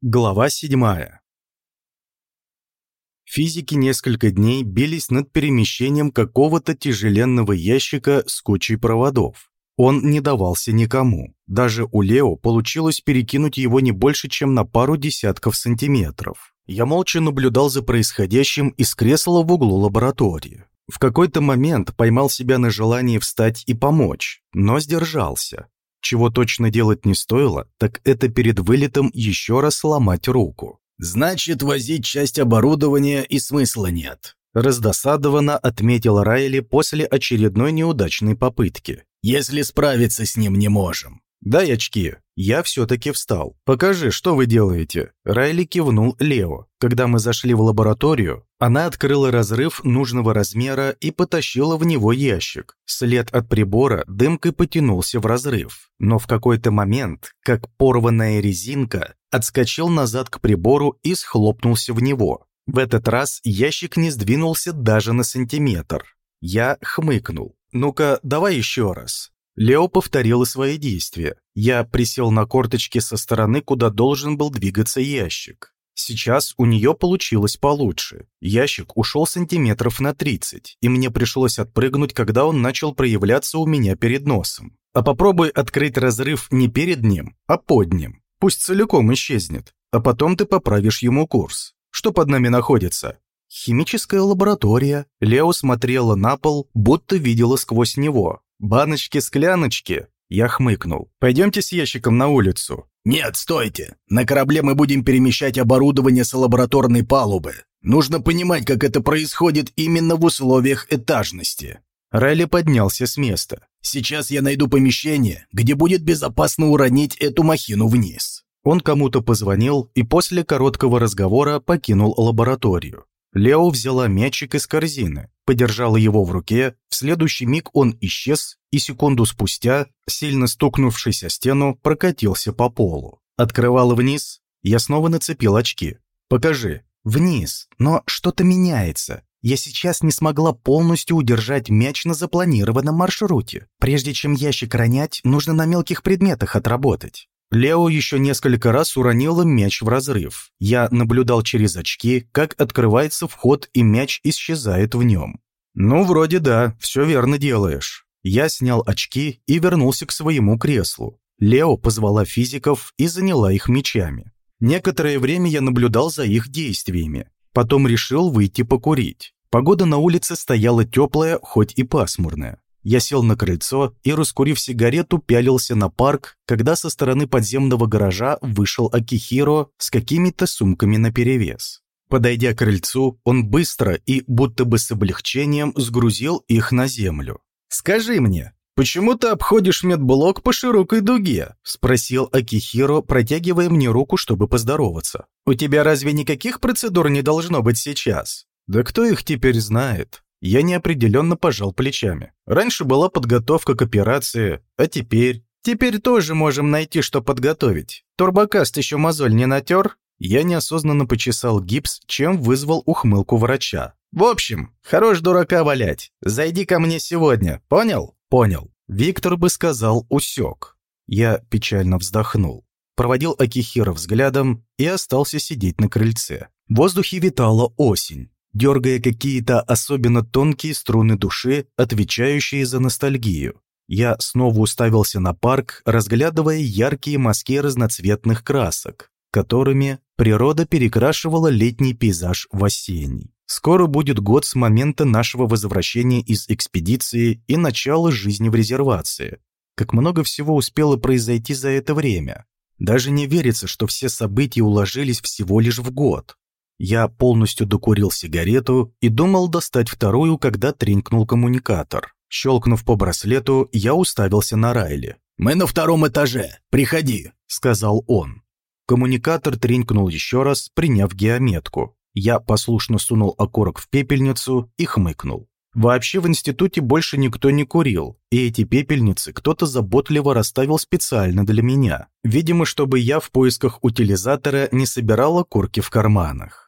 Глава 7. Физики несколько дней бились над перемещением какого-то тяжеленного ящика с кучей проводов. Он не давался никому. Даже у Лео получилось перекинуть его не больше, чем на пару десятков сантиметров. Я молча наблюдал за происходящим из кресла в углу лаборатории. В какой-то момент поймал себя на желании встать и помочь, но сдержался. Чего точно делать не стоило, так это перед вылетом еще раз сломать руку. «Значит, возить часть оборудования и смысла нет», раздосадованно отметил Райли после очередной неудачной попытки. «Если справиться с ним не можем». «Дай очки». Я все-таки встал. «Покажи, что вы делаете?» Райли кивнул Лео. Когда мы зашли в лабораторию, она открыла разрыв нужного размера и потащила в него ящик. След от прибора дымкой потянулся в разрыв. Но в какой-то момент, как порванная резинка, отскочил назад к прибору и схлопнулся в него. В этот раз ящик не сдвинулся даже на сантиметр. Я хмыкнул. «Ну-ка, давай еще раз». Лео повторил свои действия. Я присел на корточки со стороны, куда должен был двигаться ящик. Сейчас у нее получилось получше. Ящик ушел сантиметров на 30, и мне пришлось отпрыгнуть, когда он начал проявляться у меня перед носом. А попробуй открыть разрыв не перед ним, а под ним. Пусть целиком исчезнет, а потом ты поправишь ему курс. Что под нами находится? Химическая лаборатория. Лео смотрела на пол, будто видела сквозь него. «Баночки-скляночки!» Я хмыкнул. «Пойдемте с ящиком на улицу». «Нет, стойте! На корабле мы будем перемещать оборудование с лабораторной палубы. Нужно понимать, как это происходит именно в условиях этажности». Райли поднялся с места. «Сейчас я найду помещение, где будет безопасно уронить эту махину вниз». Он кому-то позвонил и после короткого разговора покинул лабораторию. Лео взяла мячик из корзины, подержала его в руке, в следующий миг он исчез, и секунду спустя, сильно стукнувшись о стену, прокатился по полу. Открывала вниз, я снова нацепил очки. «Покажи». «Вниз, но что-то меняется. Я сейчас не смогла полностью удержать мяч на запланированном маршруте. Прежде чем ящик ронять, нужно на мелких предметах отработать. Лео еще несколько раз уронила мяч в разрыв. Я наблюдал через очки, как открывается вход и мяч исчезает в нем. «Ну, вроде да, все верно делаешь». Я снял очки и вернулся к своему креслу. Лео позвала физиков и заняла их мечами. Некоторое время я наблюдал за их действиями. Потом решил выйти покурить. Погода на улице стояла теплая, хоть и пасмурная. Я сел на крыльцо и, раскурив сигарету, пялился на парк, когда со стороны подземного гаража вышел Акихиро с какими-то сумками наперевес. Подойдя к крыльцу, он быстро и будто бы с облегчением сгрузил их на землю. «Скажи мне, почему ты обходишь медблок по широкой дуге?» – спросил Акихиро, протягивая мне руку, чтобы поздороваться. «У тебя разве никаких процедур не должно быть сейчас?» «Да кто их теперь знает?» Я неопределенно пожал плечами. Раньше была подготовка к операции, а теперь... Теперь тоже можем найти, что подготовить. Турбокаст еще мозоль не натер? Я неосознанно почесал гипс, чем вызвал ухмылку врача. В общем, хорош дурака валять. Зайди ко мне сегодня, понял? Понял. Виктор бы сказал «усек». Я печально вздохнул. Проводил Акихира взглядом и остался сидеть на крыльце. В воздухе витала осень дергая какие-то особенно тонкие струны души, отвечающие за ностальгию. Я снова уставился на парк, разглядывая яркие мазки разноцветных красок, которыми природа перекрашивала летний пейзаж в осенний. Скоро будет год с момента нашего возвращения из экспедиции и начала жизни в резервации. Как много всего успело произойти за это время. Даже не верится, что все события уложились всего лишь в год. Я полностью докурил сигарету и думал достать вторую, когда тренькнул коммуникатор. Щелкнув по браслету, я уставился на Райли. «Мы на втором этаже. Приходи», — сказал он. Коммуникатор тренькнул еще раз, приняв геометку. Я послушно сунул окурок в пепельницу и хмыкнул. Вообще в институте больше никто не курил, и эти пепельницы кто-то заботливо расставил специально для меня. Видимо, чтобы я в поисках утилизатора не собирал окурки в карманах.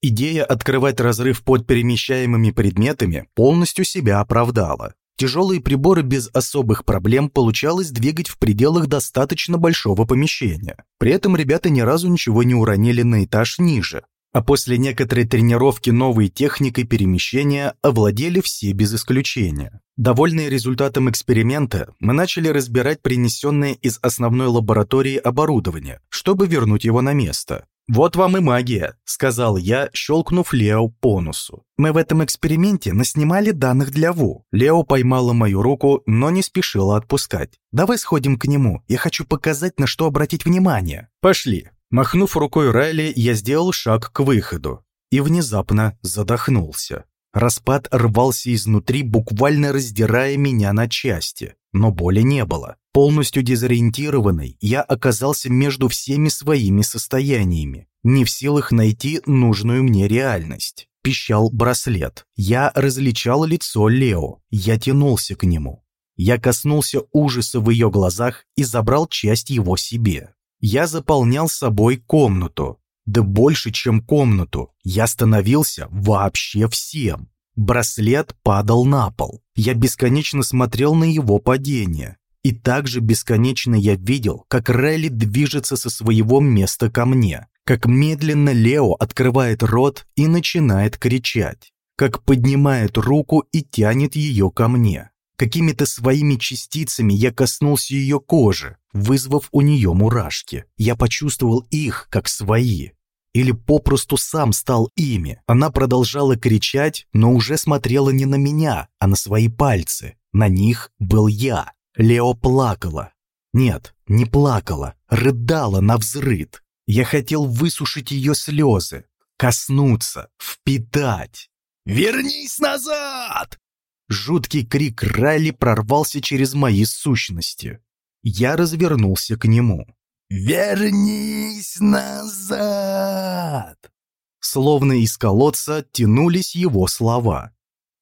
Идея открывать разрыв под перемещаемыми предметами полностью себя оправдала. Тяжелые приборы без особых проблем получалось двигать в пределах достаточно большого помещения. При этом ребята ни разу ничего не уронили на этаж ниже. А после некоторой тренировки новой техникой перемещения овладели все без исключения. Довольные результатом эксперимента, мы начали разбирать принесенное из основной лаборатории оборудование, чтобы вернуть его на место. «Вот вам и магия», — сказал я, щелкнув Лео по носу. «Мы в этом эксперименте наснимали данных для ВУ». Лео поймала мою руку, но не спешила отпускать. «Давай сходим к нему, я хочу показать, на что обратить внимание». «Пошли». Махнув рукой Райли, я сделал шаг к выходу и внезапно задохнулся. Распад рвался изнутри, буквально раздирая меня на части, но боли не было. Полностью дезориентированный, я оказался между всеми своими состояниями, не в силах найти нужную мне реальность. Пищал браслет. Я различал лицо Лео. Я тянулся к нему. Я коснулся ужаса в ее глазах и забрал часть его себе. Я заполнял собой комнату. Да больше, чем комнату. Я становился вообще всем. Браслет падал на пол. Я бесконечно смотрел на его падение. И также бесконечно я видел, как Райли движется со своего места ко мне, как медленно Лео открывает рот и начинает кричать, как поднимает руку и тянет ее ко мне. Какими-то своими частицами я коснулся ее кожи, вызвав у нее мурашки. Я почувствовал их, как свои. Или попросту сам стал ими. Она продолжала кричать, но уже смотрела не на меня, а на свои пальцы. На них был я. Лео плакала. Нет, не плакала, рыдала на взрыд. Я хотел высушить ее слезы, коснуться, впитать. «Вернись назад!» Жуткий крик Райли прорвался через мои сущности. Я развернулся к нему. «Вернись назад!» Словно из колодца тянулись его слова.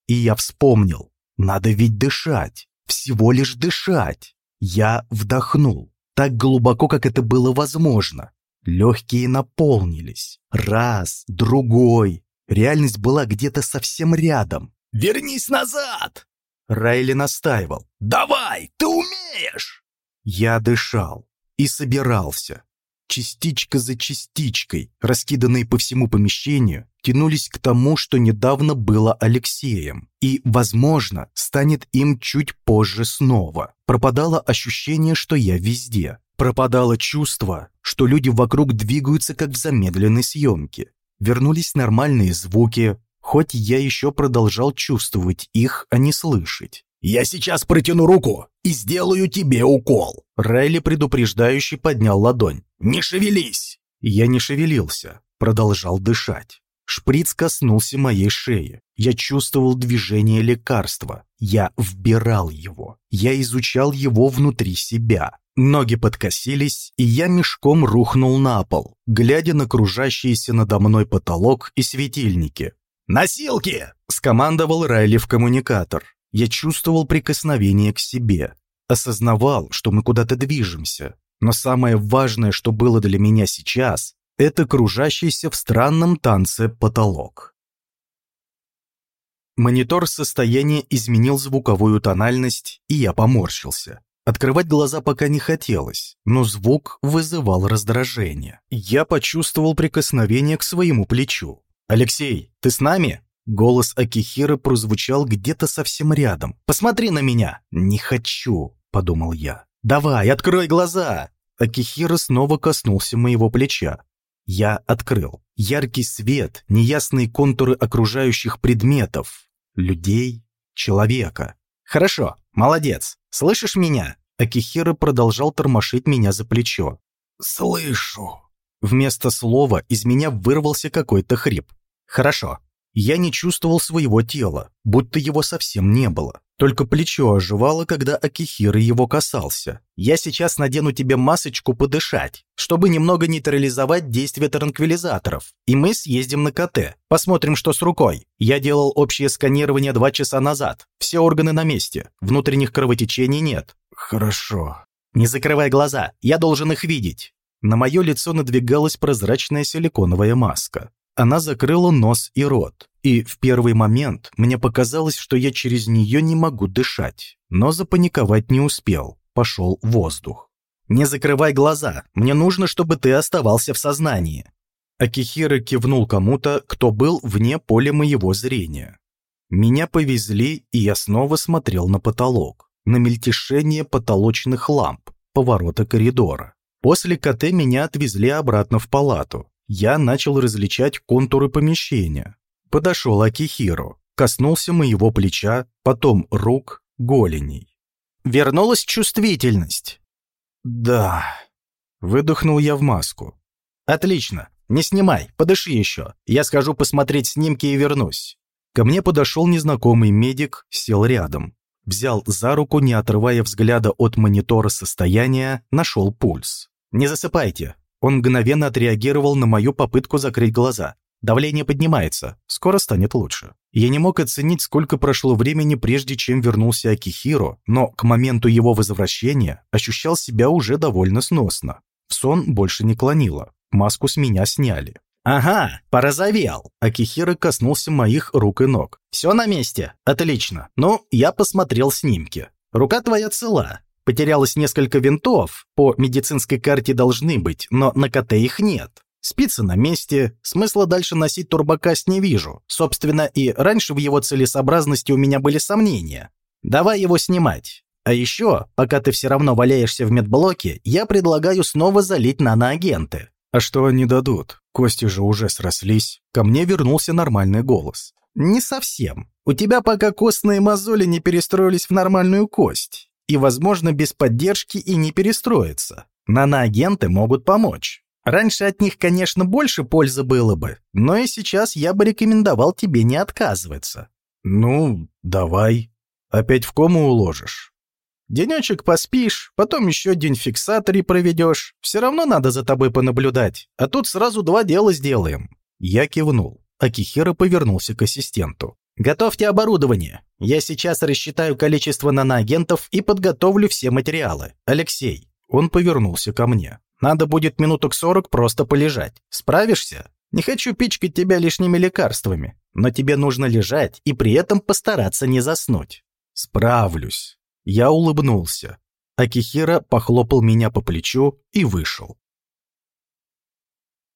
И я вспомнил, надо ведь дышать всего лишь дышать. Я вдохнул, так глубоко, как это было возможно. Легкие наполнились. Раз, другой. Реальность была где-то совсем рядом. «Вернись назад!» Райли настаивал. «Давай, ты умеешь!» Я дышал и собирался. Частичка за частичкой, раскиданные по всему помещению, тянулись к тому, что недавно было Алексеем, и, возможно, станет им чуть позже снова. Пропадало ощущение, что я везде. Пропадало чувство, что люди вокруг двигаются как в замедленной съемке. Вернулись нормальные звуки, хоть я еще продолжал чувствовать их, а не слышать. «Я сейчас протяну руку и сделаю тебе укол!» Райли предупреждающе поднял ладонь. «Не шевелись!» Я не шевелился, продолжал дышать. Шприц коснулся моей шеи. Я чувствовал движение лекарства. Я вбирал его. Я изучал его внутри себя. Ноги подкосились, и я мешком рухнул на пол, глядя на кружащийся надо мной потолок и светильники. «Носилки!» – скомандовал Райли в коммуникатор. Я чувствовал прикосновение к себе, осознавал, что мы куда-то движемся. Но самое важное, что было для меня сейчас, это кружащийся в странном танце потолок. Монитор состояния изменил звуковую тональность, и я поморщился. Открывать глаза пока не хотелось, но звук вызывал раздражение. Я почувствовал прикосновение к своему плечу. «Алексей, ты с нами?» Голос Акихира прозвучал где-то совсем рядом. «Посмотри на меня!» «Не хочу», — подумал я. «Давай, открой глаза!» Акихира снова коснулся моего плеча. Я открыл. Яркий свет, неясные контуры окружающих предметов. Людей, человека. «Хорошо, молодец. Слышишь меня?» Акихира продолжал тормошить меня за плечо. «Слышу». Вместо слова из меня вырвался какой-то хрип. «Хорошо». Я не чувствовал своего тела, будто его совсем не было. Только плечо оживало, когда Акихира его касался. «Я сейчас надену тебе масочку подышать, чтобы немного нейтрализовать действие транквилизаторов. И мы съездим на КТ. Посмотрим, что с рукой. Я делал общее сканирование два часа назад. Все органы на месте. Внутренних кровотечений нет». «Хорошо». «Не закрывай глаза. Я должен их видеть». На мое лицо надвигалась прозрачная силиконовая маска. Она закрыла нос и рот, и в первый момент мне показалось, что я через нее не могу дышать. Но запаниковать не успел, пошел воздух. «Не закрывай глаза, мне нужно, чтобы ты оставался в сознании». Акихира кивнул кому-то, кто был вне поля моего зрения. Меня повезли, и я снова смотрел на потолок, на мельтешение потолочных ламп, поворота коридора. После КТ меня отвезли обратно в палату. Я начал различать контуры помещения. Подошел Акихиро, коснулся моего плеча, потом рук, голеней. Вернулась чувствительность. Да. Выдохнул я в маску. Отлично. Не снимай, подыши еще. Я схожу посмотреть снимки и вернусь. Ко мне подошел незнакомый медик, сел рядом. Взял за руку, не отрывая взгляда от монитора состояния, нашел пульс. «Не засыпайте!» Он мгновенно отреагировал на мою попытку закрыть глаза. Давление поднимается, скоро станет лучше. Я не мог оценить, сколько прошло времени, прежде чем вернулся Акихиро, но к моменту его возвращения ощущал себя уже довольно сносно. В сон больше не клонило, маску с меня сняли. «Ага, порозовел!» Акихиро коснулся моих рук и ног. «Все на месте? Отлично. Ну, я посмотрел снимки. Рука твоя цела. Потерялось несколько винтов, по медицинской карте должны быть, но на КТ их нет. Спицы на месте, смысла дальше носить турбокаст не вижу. Собственно, и раньше в его целесообразности у меня были сомнения. Давай его снимать. А еще, пока ты все равно валяешься в медблоке, я предлагаю снова залить наноагенты. А что они дадут? Кости же уже срослись. Ко мне вернулся нормальный голос. Не совсем. У тебя пока костные мозоли не перестроились в нормальную кость. И, возможно, без поддержки и не перестроятся. Наноагенты могут помочь. Раньше от них, конечно, больше пользы было бы, но и сейчас я бы рекомендовал тебе не отказываться. Ну, давай. Опять в кому уложишь? Денечек поспишь, потом еще день в фиксаторе проведешь. Все равно надо за тобой понаблюдать. А тут сразу два дела сделаем». Я кивнул. Акихира повернулся к ассистенту. «Готовьте оборудование. Я сейчас рассчитаю количество наноагентов и подготовлю все материалы. Алексей». Он повернулся ко мне. «Надо будет минуток сорок просто полежать. Справишься? Не хочу пичкать тебя лишними лекарствами, но тебе нужно лежать и при этом постараться не заснуть». «Справлюсь». Я улыбнулся. Акихира похлопал меня по плечу и вышел.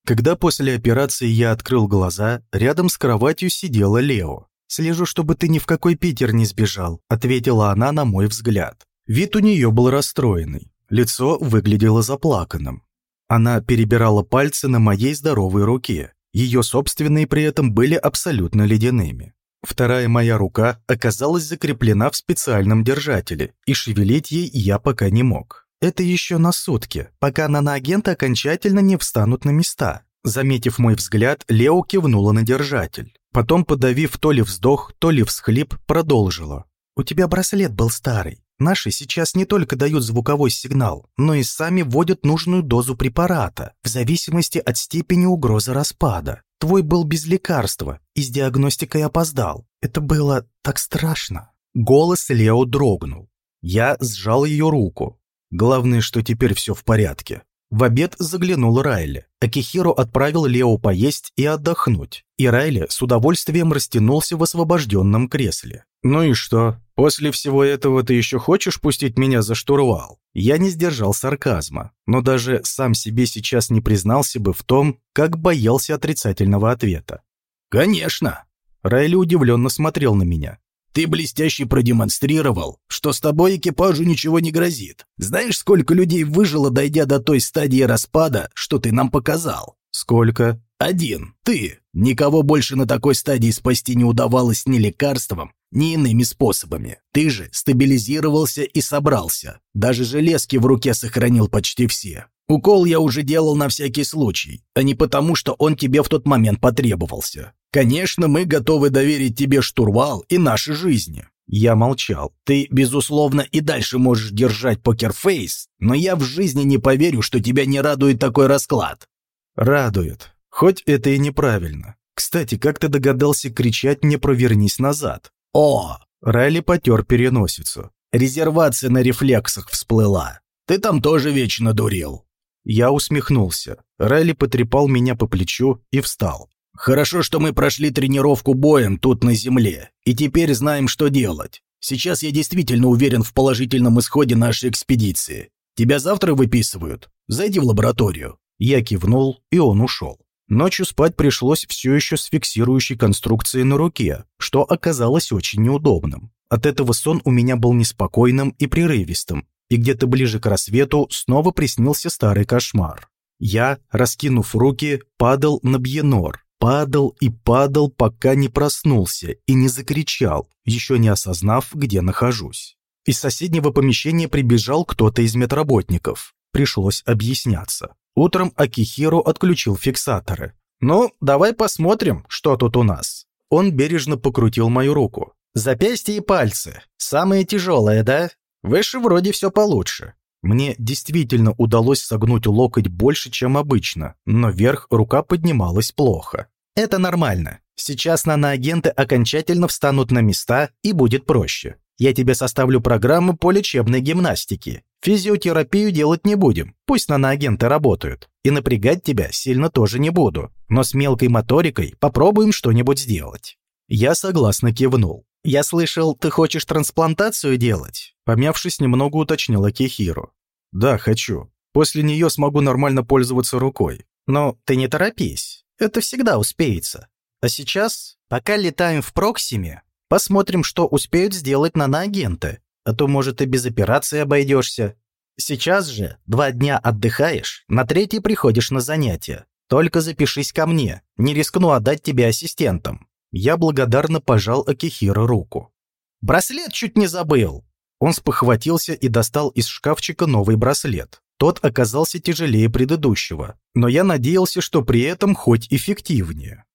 Когда после операции я открыл глаза, рядом с кроватью сидела Лео. «Слежу, чтобы ты ни в какой Питер не сбежал», — ответила она на мой взгляд. Вид у нее был расстроенный, лицо выглядело заплаканным. Она перебирала пальцы на моей здоровой руке. Ее собственные при этом были абсолютно ледяными. Вторая моя рука оказалась закреплена в специальном держателе, и шевелить ей я пока не мог. Это еще на сутки, пока наноагенты окончательно не встанут на места. Заметив мой взгляд, Лео кивнула на держатель. Потом, подавив то ли вздох, то ли всхлип, продолжила. «У тебя браслет был старый. Наши сейчас не только дают звуковой сигнал, но и сами вводят нужную дозу препарата, в зависимости от степени угрозы распада. Твой был без лекарства и с диагностикой опоздал. Это было так страшно». Голос Лео дрогнул. Я сжал ее руку. Главное, что теперь все в порядке. В обед заглянул Райли. Акихиро отправил Лео поесть и отдохнуть. И Райли с удовольствием растянулся в освобожденном кресле. «Ну и что? После всего этого ты еще хочешь пустить меня за штурвал?» Я не сдержал сарказма, но даже сам себе сейчас не признался бы в том, как боялся отрицательного ответа. «Конечно!» Райли удивленно смотрел на меня. «Ты блестяще продемонстрировал, что с тобой экипажу ничего не грозит. Знаешь, сколько людей выжило, дойдя до той стадии распада, что ты нам показал?» «Сколько?» «Один. Ты. Никого больше на такой стадии спасти не удавалось ни лекарством, ни иными способами. Ты же стабилизировался и собрался. Даже железки в руке сохранил почти все. Укол я уже делал на всякий случай, а не потому, что он тебе в тот момент потребовался. Конечно, мы готовы доверить тебе штурвал и наши жизни. Я молчал. Ты, безусловно, и дальше можешь держать покерфейс, но я в жизни не поверю, что тебя не радует такой расклад. Радует. Хоть это и неправильно. Кстати, как ты догадался кричать мне «провернись назад»? «О!» Райли потер переносицу. «Резервация на рефлексах всплыла. Ты там тоже вечно дурил». Я усмехнулся. Райли потрепал меня по плечу и встал. Хорошо, что мы прошли тренировку боем тут на земле, и теперь знаем, что делать. Сейчас я действительно уверен в положительном исходе нашей экспедиции. Тебя завтра выписывают. Зайди в лабораторию». Я кивнул, и он ушел. Ночью спать пришлось все еще с фиксирующей конструкцией на руке, что оказалось очень неудобным. От этого сон у меня был неспокойным и прерывистым, и где-то ближе к рассвету снова приснился старый кошмар. Я, раскинув руки, падал на бьенор, падал и падал, пока не проснулся и не закричал, еще не осознав, где нахожусь. Из соседнего помещения прибежал кто-то из медработников. Пришлось объясняться. Утром Акихиро отключил фиксаторы. «Ну, давай посмотрим, что тут у нас». Он бережно покрутил мою руку. «Запястье и пальцы. Самые тяжелые, да? Выше вроде все получше». Мне действительно удалось согнуть локоть больше, чем обычно, но вверх рука поднималась плохо. Это нормально. Сейчас наноагенты окончательно встанут на места и будет проще. Я тебе составлю программу по лечебной гимнастике. Физиотерапию делать не будем, пусть наноагенты работают. И напрягать тебя сильно тоже не буду, но с мелкой моторикой попробуем что-нибудь сделать». Я согласно кивнул. «Я слышал, ты хочешь трансплантацию делать?» Помявшись, немного уточнила Кихиру. «Да, хочу. После нее смогу нормально пользоваться рукой. Но ты не торопись, это всегда успеется. А сейчас, пока летаем в Проксиме, Посмотрим, что успеют сделать наноагенты, а то, может, и без операции обойдешься. Сейчас же два дня отдыхаешь, на третий приходишь на занятия. Только запишись ко мне, не рискну отдать тебе ассистентам». Я благодарно пожал Акихира руку. «Браслет чуть не забыл!» Он спохватился и достал из шкафчика новый браслет. Тот оказался тяжелее предыдущего, но я надеялся, что при этом хоть эффективнее.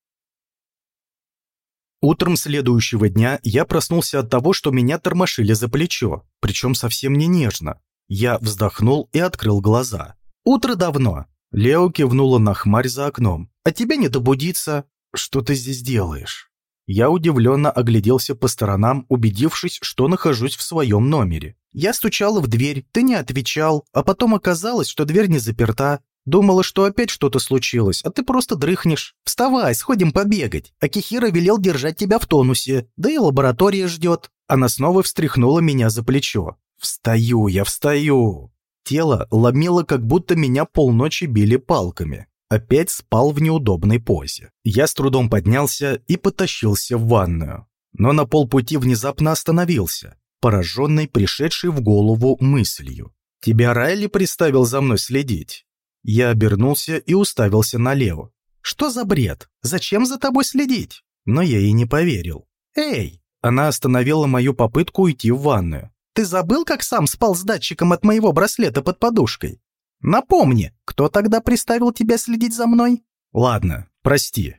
Утром следующего дня я проснулся от того, что меня тормошили за плечо, причем совсем не нежно. Я вздохнул и открыл глаза. «Утро давно». Лео кивнула на хмарь за окном. «А тебя не добудиться. Что ты здесь делаешь?» Я удивленно огляделся по сторонам, убедившись, что нахожусь в своем номере. Я стучала в дверь, ты не отвечал, а потом оказалось, что дверь не заперта. Думала, что опять что-то случилось, а ты просто дрыхнешь. Вставай, сходим побегать. Акихира велел держать тебя в тонусе, да и лаборатория ждет». Она снова встряхнула меня за плечо. «Встаю, я встаю!» Тело ломило, как будто меня полночи били палками. Опять спал в неудобной позе. Я с трудом поднялся и потащился в ванную. Но на полпути внезапно остановился, пораженный пришедшей в голову мыслью. «Тебя Райли приставил за мной следить?» Я обернулся и уставился на Лео. «Что за бред? Зачем за тобой следить?» Но я ей не поверил. «Эй!» Она остановила мою попытку уйти в ванную. «Ты забыл, как сам спал с датчиком от моего браслета под подушкой? Напомни, кто тогда приставил тебя следить за мной?» «Ладно, прости».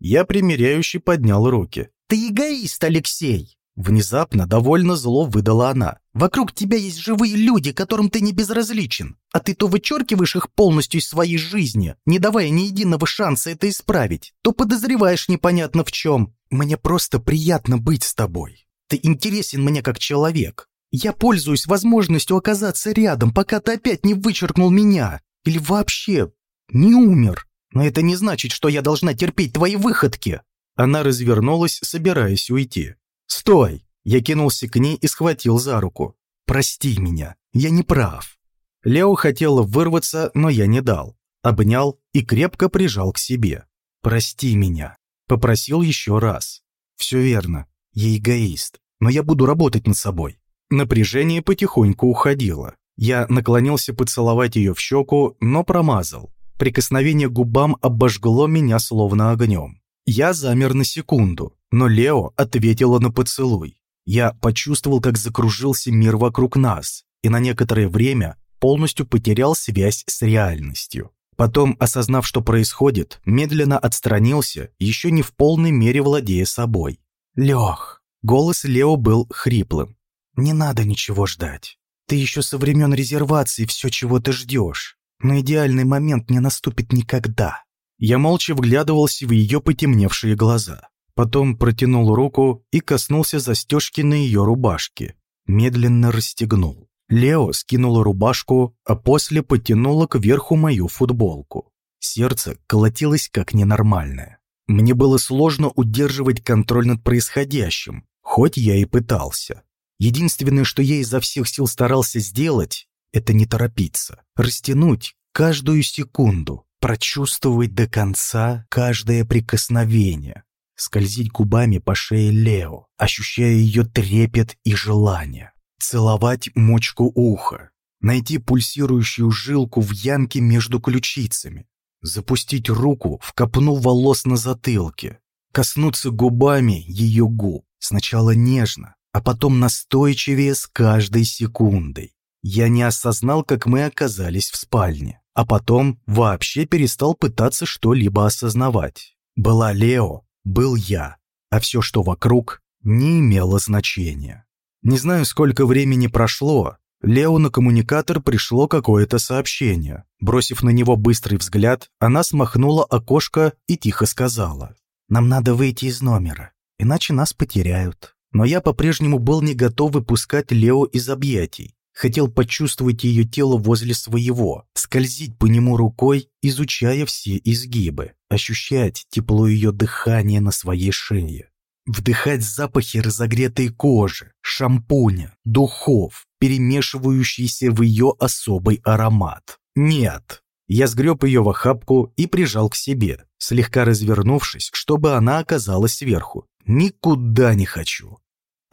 Я примиряюще поднял руки. «Ты эгоист, Алексей!» Внезапно довольно зло выдала она. «Вокруг тебя есть живые люди, которым ты не безразличен, а ты то вычеркиваешь их полностью из своей жизни, не давая ни единого шанса это исправить, то подозреваешь непонятно в чем. Мне просто приятно быть с тобой. Ты интересен мне как человек. Я пользуюсь возможностью оказаться рядом, пока ты опять не вычеркнул меня. Или вообще не умер. Но это не значит, что я должна терпеть твои выходки». Она развернулась, собираясь уйти. «Стой!» Я кинулся к ней и схватил за руку. «Прости меня, я не прав». Лео хотела вырваться, но я не дал. Обнял и крепко прижал к себе. «Прости меня», — попросил еще раз. «Все верно, я эгоист, но я буду работать над собой». Напряжение потихоньку уходило. Я наклонился поцеловать ее в щеку, но промазал. Прикосновение к губам обожгло меня словно огнем. Я замер на секунду, но Лео ответила на поцелуй. Я почувствовал, как закружился мир вокруг нас, и на некоторое время полностью потерял связь с реальностью. Потом, осознав, что происходит, медленно отстранился, еще не в полной мере владея собой. «Лех!» Голос Лео был хриплым. «Не надо ничего ждать. Ты еще со времен резервации все, чего ты ждешь. Но идеальный момент не наступит никогда. Я молча вглядывался в ее потемневшие глаза. Потом протянул руку и коснулся застежки на ее рубашке. Медленно расстегнул. Лео скинула рубашку, а после потянула кверху мою футболку. Сердце колотилось как ненормальное. Мне было сложно удерживать контроль над происходящим, хоть я и пытался. Единственное, что я изо всех сил старался сделать, это не торопиться, растянуть каждую секунду, прочувствовать до конца каждое прикосновение, скользить губами по шее Лео, ощущая ее трепет и желание, целовать мочку уха, найти пульсирующую жилку в ямке между ключицами, запустить руку в копну волос на затылке, коснуться губами ее губ, сначала нежно, а потом настойчивее с каждой секундой. Я не осознал, как мы оказались в спальне, а потом вообще перестал пытаться что-либо осознавать. Была Лео, был я, а все, что вокруг, не имело значения. Не знаю, сколько времени прошло, Лео на коммуникатор пришло какое-то сообщение. Бросив на него быстрый взгляд, она смахнула окошко и тихо сказала. «Нам надо выйти из номера, иначе нас потеряют». Но я по-прежнему был не готов выпускать Лео из объятий. Хотел почувствовать ее тело возле своего, скользить по нему рукой, изучая все изгибы, ощущать тепло ее дыхания на своей шее. Вдыхать запахи разогретой кожи, шампуня, духов, перемешивающиеся в ее особый аромат. Нет. Я сгреб ее в охапку и прижал к себе, слегка развернувшись, чтобы она оказалась сверху. Никуда не хочу.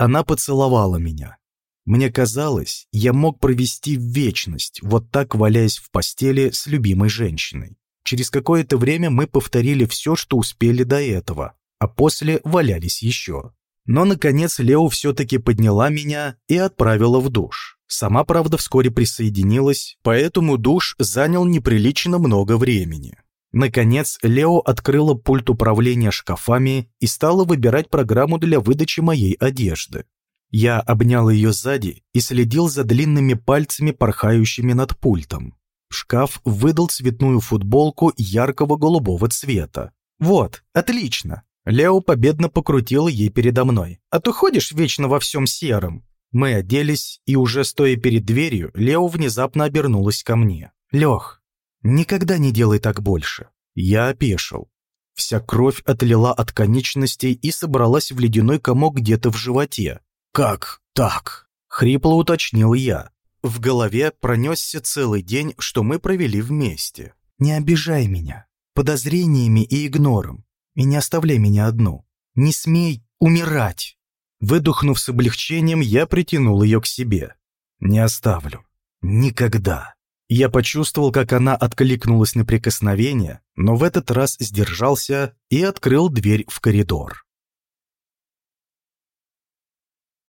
Она поцеловала меня, мне казалось, я мог провести вечность, вот так валяясь в постели с любимой женщиной. Через какое-то время мы повторили все, что успели до этого, а после валялись еще. Но, наконец, Лео все-таки подняла меня и отправила в душ. Сама, правда, вскоре присоединилась, поэтому душ занял неприлично много времени. Наконец, Лео открыла пульт управления шкафами и стала выбирать программу для выдачи моей одежды. Я обнял ее сзади и следил за длинными пальцами, порхающими над пультом. Шкаф выдал цветную футболку яркого голубого цвета. «Вот, отлично!» Лео победно покрутил ей передо мной. «А ты ходишь вечно во всем сером?» Мы оделись, и уже стоя перед дверью, Лео внезапно обернулась ко мне. «Лех, никогда не делай так больше». Я опешил. Вся кровь отлила от конечностей и собралась в ледяной комок где-то в животе. «Как так?» — хрипло уточнил я. В голове пронесся целый день, что мы провели вместе. «Не обижай меня подозрениями и игнором, и не оставляй меня одну. Не смей умирать!» Выдохнув с облегчением, я притянул ее к себе. «Не оставлю. Никогда». Я почувствовал, как она откликнулась на прикосновение, но в этот раз сдержался и открыл дверь в коридор.